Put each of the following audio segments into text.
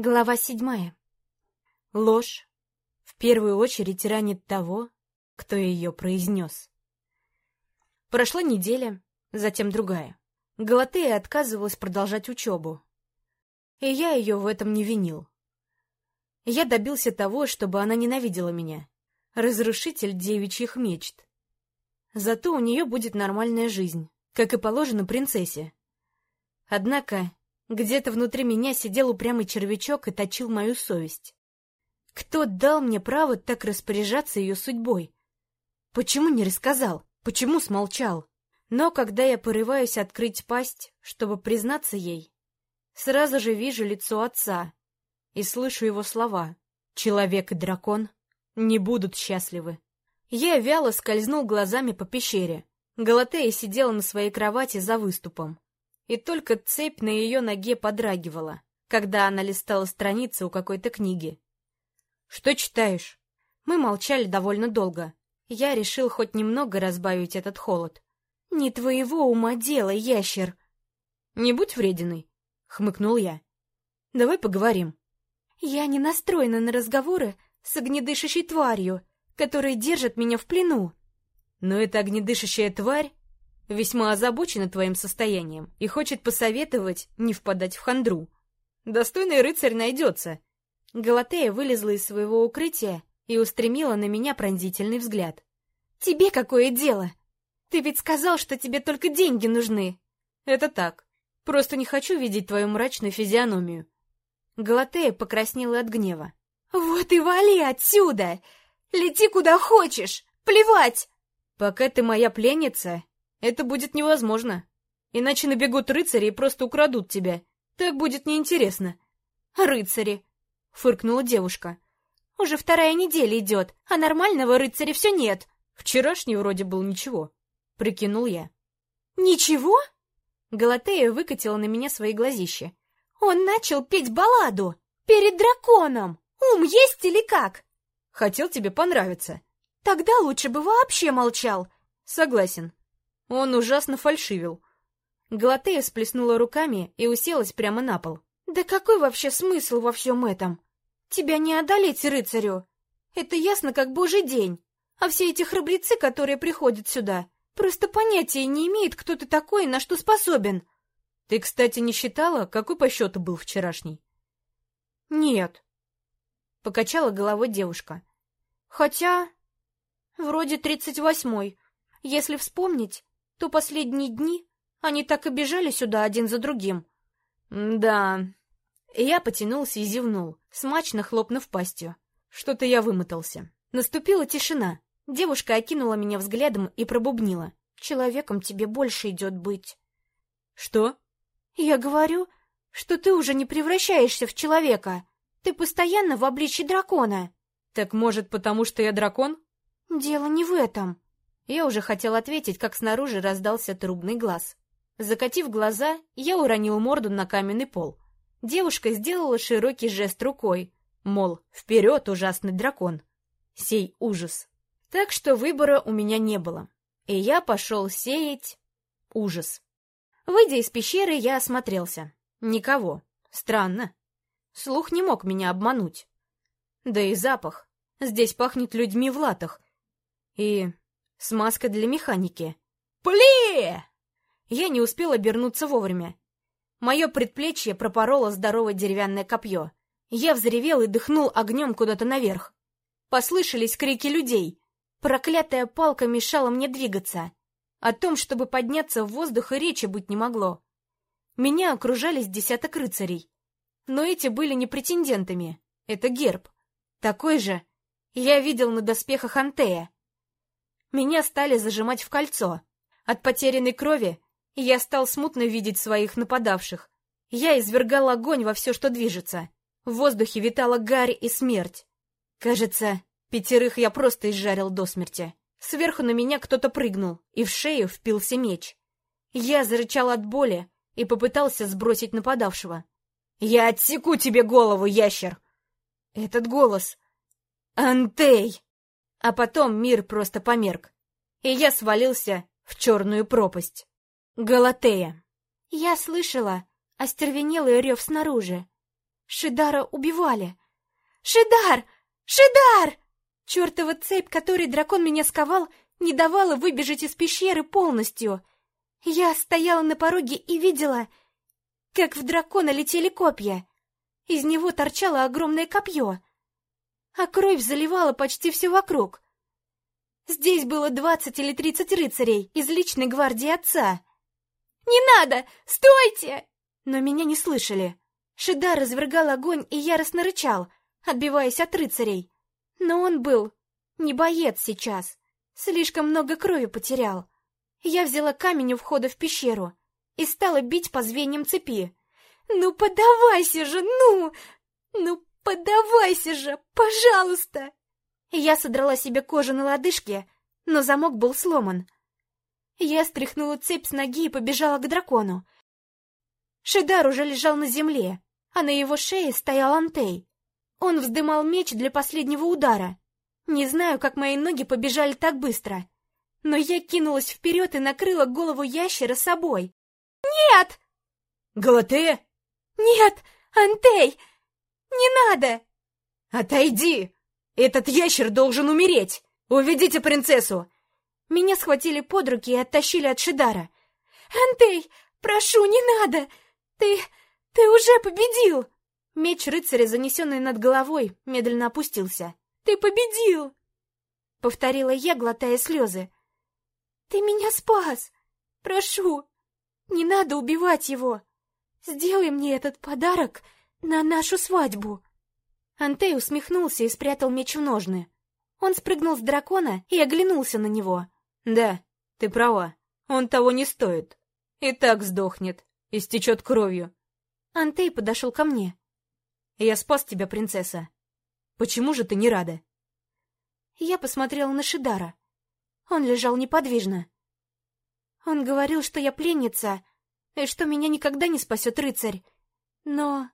Глава седьмая. Ложь в первую очередь ранит того, кто ее произнес. Прошла неделя, затем другая. Галатея отказывалась продолжать учебу. И я ее в этом не винил. Я добился того, чтобы она ненавидела меня. Разрушитель девичьих мечт. Зато у нее будет нормальная жизнь, как и положено принцессе. Однако где-то внутри меня сидел упрямый червячок и точил мою совесть. Кто дал мне право так распоряжаться ее судьбой? Почему не рассказал? Почему смолчал? Но когда я порываюсь открыть пасть, чтобы признаться ей, сразу же вижу лицо отца и слышу его слова. Человек и дракон не будут счастливы. Я вяло скользнул глазами по пещере. Галатея сидела на своей кровати за выступом и только цепь на ее ноге подрагивала, когда она листала страницы у какой-то книги. «Что читаешь?» Мы молчали довольно долго. Я решил хоть немного разбавить этот холод. «Не твоего ума дело, ящер!» «Не будь врединой», — хмыкнул я. «Давай поговорим». «Я не настроена на разговоры с огнедышащей тварью, которая держит меня в плену». «Но эта огнедышащая тварь весьма озабочена твоим состоянием и хочет посоветовать не впадать в хандру. Достойный рыцарь найдется. Галатея вылезла из своего укрытия и устремила на меня пронзительный взгляд. «Тебе какое дело? Ты ведь сказал, что тебе только деньги нужны!» «Это так. Просто не хочу видеть твою мрачную физиономию». Галатея покраснела от гнева. «Вот и вали отсюда! Лети куда хочешь! Плевать!» «Пока ты моя пленница, это будет невозможно. Иначе набегут рыцари и просто украдут тебя. Так будет неинтересно. Рыцари, фыркнула девушка. Уже вторая неделя идет, а нормального рыцаря все нет. Вчерашний вроде был ничего, прикинул я. Ничего? Галатея выкатила на меня свои глазища. Он начал петь балладу перед драконом. Ум есть или как? Хотел тебе понравиться. Тогда лучше бы вообще молчал. Согласен. Он ужасно фальшивил. Галатея сплеснула руками и уселась прямо на пол. «Да какой вообще смысл во всем этом? Тебя не одолеть рыцарю! Это ясно как божий день. А все эти храбрецы, которые приходят сюда, просто понятия не имеют, кто ты такой и на что способен». «Ты, кстати, не считала, какой по счету был вчерашний?» «Нет», — покачала головой девушка. «Хотя, вроде тридцать восьмой. Если вспомнить, то последние дни они так и бежали сюда один за другим. Да. Я потянулся и зевнул, смачно хлопнув пастью. Что-то я вымотался. Наступила тишина. Девушка окинула меня взглядом и пробубнила. «Человеком тебе больше идет быть». «Что?» «Я говорю, что ты уже не превращаешься в человека. Ты постоянно в обличье дракона». «Так, может, потому что я дракон?» «Дело не в этом. Я уже хотел ответить, как снаружи раздался трубный глаз. Закатив глаза, я уронил морду на каменный пол. Девушка сделала широкий жест рукой, мол, вперед, ужасный дракон. Сей ужас. Так что выбора у меня не было. И я пошел сеять ужас. Выйдя из пещеры, я осмотрелся. Никого. Странно. Слух не мог меня обмануть. Да и запах. Здесь пахнет людьми в латах. И Смазка для механики. Пли! Я не успел обернуться вовремя. Мое предплечье пропороло здоровое деревянное копье. Я взревел и дыхнул огнем куда-то наверх. Послышались крики людей. Проклятая палка мешала мне двигаться. О том, чтобы подняться в воздух, и речи быть не могло. Меня окружались десяток рыцарей. Но эти были не претендентами. Это герб. Такой же я видел на доспехах Антея. Меня стали зажимать в кольцо. От потерянной крови я стал смутно видеть своих нападавших. Я извергал огонь во все, что движется. В воздухе витала гарь и смерть. Кажется, пятерых я просто изжарил до смерти. Сверху на меня кто-то прыгнул, и в шею впился меч. Я зарычал от боли и попытался сбросить нападавшего. «Я отсеку тебе голову, ящер!» Этот голос... «Антей!» А потом мир просто померк, и я свалился в черную пропасть. Галатея. Я слышала остервенелый рев снаружи. Шидара убивали. «Шидар! Шидар!» Чертова цепь, которой дракон меня сковал, не давала выбежать из пещеры полностью. Я стояла на пороге и видела, как в дракона летели копья. Из него торчало огромное копье, а кровь заливала почти все вокруг. Здесь было двадцать или тридцать рыцарей из личной гвардии отца. «Не надо! Стойте!» Но меня не слышали. Шидар развергал огонь и яростно рычал, отбиваясь от рыцарей. Но он был не боец сейчас. Слишком много крови потерял. Я взяла камень у входа в пещеру и стала бить по звеньям цепи. «Ну, подавайся же, ну! Ну, подавайся же, пожалуйста!» Я содрала себе кожу на лодыжке, но замок был сломан. Я стряхнула цепь с ноги и побежала к дракону. Шидар уже лежал на земле, а на его шее стоял Антей. Он вздымал меч для последнего удара. Не знаю, как мои ноги побежали так быстро, но я кинулась вперед и накрыла голову ящера собой. «Нет!» «Галатея?» «Нет, Антей! Не надо!» «Отойди! Этот ящер должен умереть! Уведите принцессу!» Меня схватили под руки и оттащили от Шидара. «Антей, прошу, не надо! Ты... ты уже победил!» Меч рыцаря, занесенный над головой, медленно опустился. «Ты победил!» Повторила я, глотая слезы. «Ты меня спас! Прошу, не надо убивать его! Сделай мне этот подарок на нашу свадьбу!» Антей усмехнулся и спрятал меч в ножны. Он спрыгнул с дракона и оглянулся на него. «Да, ты права. Он того не стоит. И так сдохнет. Истечет кровью». Антей подошел ко мне. «Я спас тебя, принцесса. Почему же ты не рада?» Я посмотрела на Шидара. Он лежал неподвижно. Он говорил, что я пленница, и что меня никогда не спасет рыцарь. Но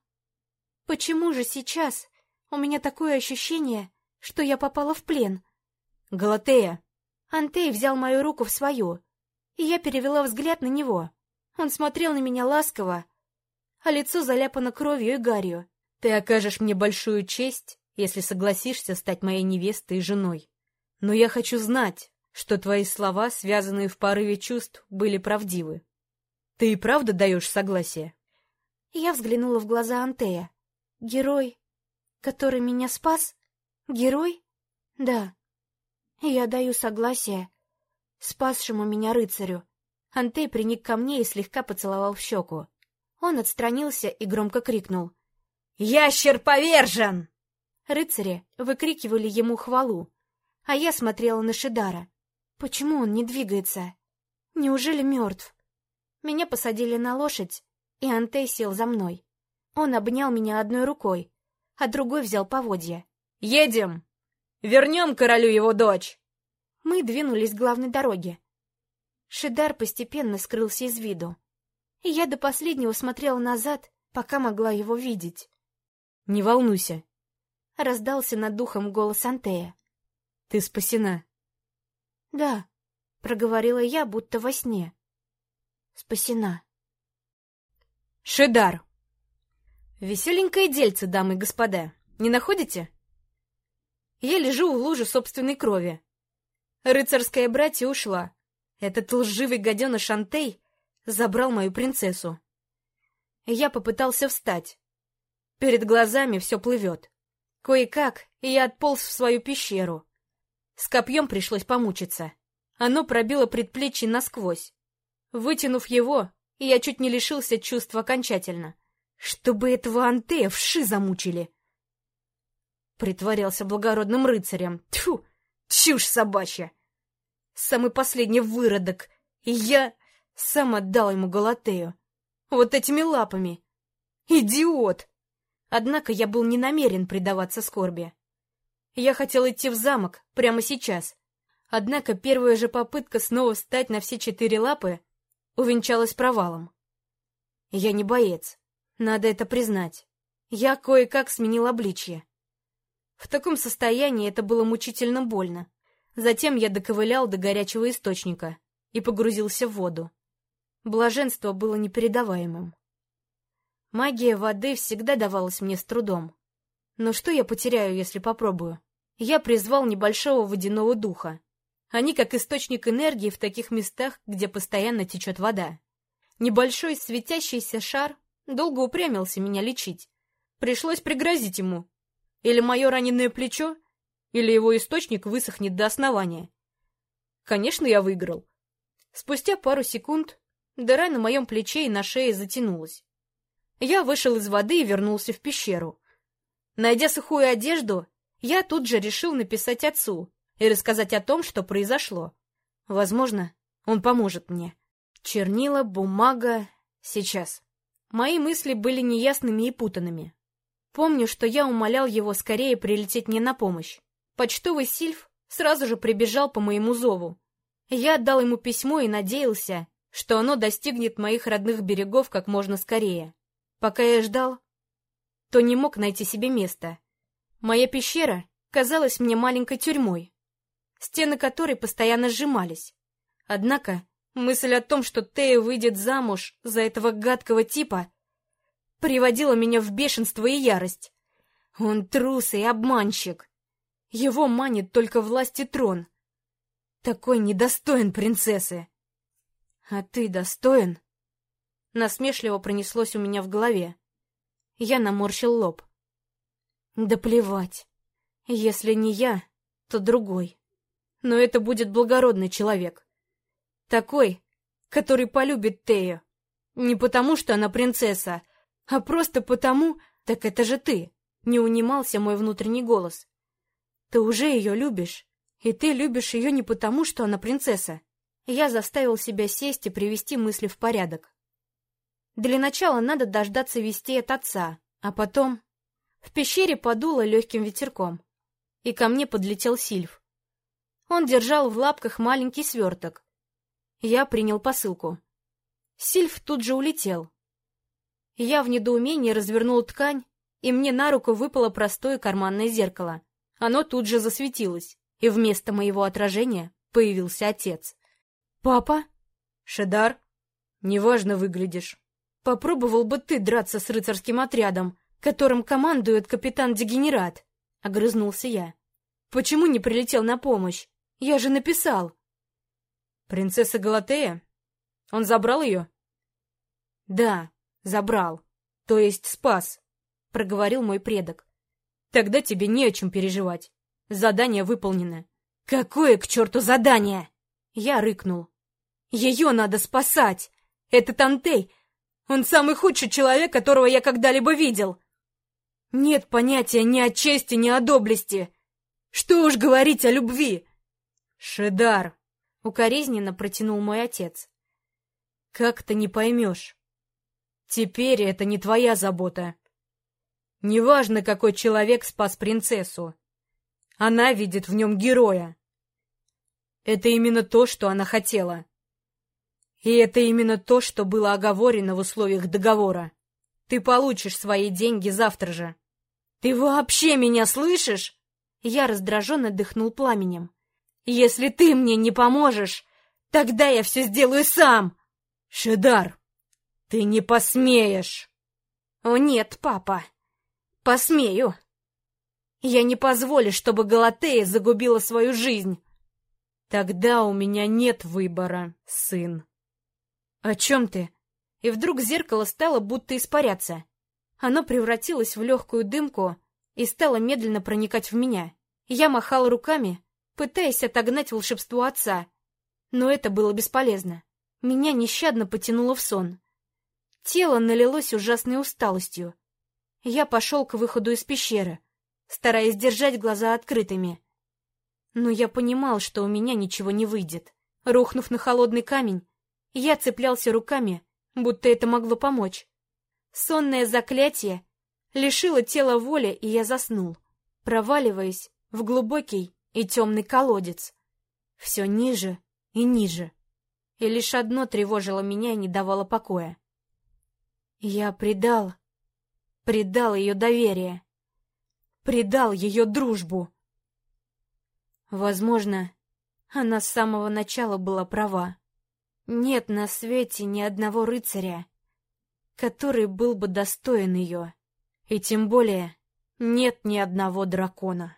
почему же сейчас у меня такое ощущение, что я попала в плен? Галатея. Антей взял мою руку в свою, и я перевела взгляд на него. Он смотрел на меня ласково, а лицо заляпано кровью и гарью. Ты окажешь мне большую честь, если согласишься стать моей невестой и женой. Но я хочу знать, что твои слова, связанные в порыве чувств, были правдивы. Ты и правда даешь согласие? Я взглянула в глаза Антея. Герой который меня спас? Герой? Да. Я даю согласие спасшему меня рыцарю. Антей приник ко мне и слегка поцеловал в щеку. Он отстранился и громко крикнул. «Ящер повержен!» Рыцари выкрикивали ему хвалу, а я смотрела на Шидара. Почему он не двигается? Неужели мертв? Меня посадили на лошадь, и Антей сел за мной. Он обнял меня одной рукой, а другой взял поводья. «Едем! Вернем королю его дочь!» Мы двинулись к главной дороге. Шидар постепенно скрылся из виду, и я до последнего смотрела назад, пока могла его видеть. «Не волнуйся!» — раздался над духом голос Антея. «Ты спасена!» «Да», — проговорила я, будто во сне. «Спасена!» «Шидар!» Веселенькое дельце, дамы и господа, не находите? Я лежу в луже собственной крови. Рыцарская братья ушла. Этот лживый гаденыш Шантей забрал мою принцессу. Я попытался встать. Перед глазами все плывет. Кое-как я отполз в свою пещеру. С копьем пришлось помучиться. Оно пробило предплечье насквозь. Вытянув его, я чуть не лишился чувств окончательно. Чтобы этого Антея вши замучили. Притворялся благородным рыцарем. Тьфу, чушь собачья. Самый последний выродок. И я сам отдал ему Галатею. Вот этими лапами. Идиот! Однако я был не намерен предаваться скорби. Я хотел идти в замок прямо сейчас. Однако первая же попытка снова встать на все четыре лапы увенчалась провалом. Я не боец. Надо это признать. Я кое-как сменил обличье. В таком состоянии это было мучительно больно. Затем я доковылял до горячего источника и погрузился в воду. Блаженство было непередаваемым. Магия воды всегда давалась мне с трудом. Но что я потеряю, если попробую? Я призвал небольшого водяного духа. Они как источник энергии в таких местах, где постоянно течет вода. Небольшой светящийся шар долго упрямился меня лечить. Пришлось пригрозить ему. Или мое раненое плечо, или его источник высохнет до основания. Конечно, я выиграл. Спустя пару секунд дыра на моем плече и на шее затянулась. Я вышел из воды и вернулся в пещеру. Найдя сухую одежду, я тут же решил написать отцу и рассказать о том, что произошло. Возможно, он поможет мне. Чернила, бумага... Сейчас. Мои мысли были неясными и путанными. Помню, что я умолял его скорее прилететь мне на помощь. Почтовый сильф сразу же прибежал по моему зову. Я отдал ему письмо и надеялся, что оно достигнет моих родных берегов как можно скорее. Пока я ждал, то не мог найти себе места. Моя пещера казалась мне маленькой тюрьмой, стены которой постоянно сжимались. Однако мысль о том, что Тея выйдет замуж за этого гадкого типа, приводила меня в бешенство и ярость. Он трус и обманщик. Его манит только власть и трон. Такой недостоин принцессы. А ты достоин? Насмешливо пронеслось у меня в голове. Я наморщил лоб. Да плевать. Если не я, то другой. Но это будет благородный человек. Такой, который полюбит Тею. Не потому, что она принцесса, а просто потому, так это же ты. Не унимался мой внутренний голос. Ты уже ее любишь, и ты любишь ее не потому, что она принцесса. Я заставил себя сесть и привести мысли в порядок. Для начала надо дождаться вестей от отца, а потом... В пещере подуло легким ветерком, и ко мне подлетел Сильв. Он держал в лапках маленький сверток. Я принял посылку. Сильв тут же улетел. Я в недоумении развернул ткань, и мне на руку выпало простое карманное зеркало. Оно тут же засветилось, и вместо моего отражения появился отец. «Папа?» «Шедар?» «Неважно выглядишь. Попробовал бы ты драться с рыцарским отрядом, которым командует капитан-дегенерат», — огрызнулся я. «Почему не прилетел на помощь? Я же написал». «Принцесса Галатея? Он забрал ее?» «Да, забрал. То есть спас», — проговорил мой предок. «Тогда тебе не о чем переживать. Задание выполнено». «Какое к черту задание?» Я рыкнул. «Ее надо спасать! Этот Антей он самый худший человек, которого я когда-либо видел. Нет понятия ни о чести, ни о доблести. Что уж говорить о любви. Шедар, укоризненно протянул мой отец. Как ты не поймешь? Теперь это не твоя забота. Неважно, какой человек спас принцессу. Она видит в нем героя. Это именно то, что она хотела. И это именно то, что было оговорено в условиях договора. Ты получишь свои деньги завтра же. Ты вообще меня слышишь? Я раздраженно дыхнул пламенем. Если ты мне не поможешь, тогда я все сделаю сам. Шедар, ты не посмеешь. О нет, папа. Посмею. Я не позволю, чтобы Галатея загубила свою жизнь. Тогда у меня нет выбора, сын. «О чем ты?» И вдруг зеркало стало будто испаряться. Оно превратилось в легкую дымку и стало медленно проникать в меня. Я махал руками, пытаясь отогнать волшебство отца. Но это было бесполезно. Меня нещадно потянуло в сон. Тело налилось ужасной усталостью. Я пошел к выходу из пещеры, стараясь держать глаза открытыми. Но я понимал, что у меня ничего не выйдет. Рухнув на холодный камень, я цеплялся руками, будто это могло помочь. Сонное заклятие лишило тела воли, и я заснул, проваливаясь в глубокий и темный колодец. Все ниже и ниже. И лишь одно тревожило меня и не давало покоя. Я предал, предал ее доверие, предал ее дружбу. Возможно, она с самого начала была права. Нет на свете ни одного рыцаря, который был бы достоин ее. И тем более нет ни одного дракона.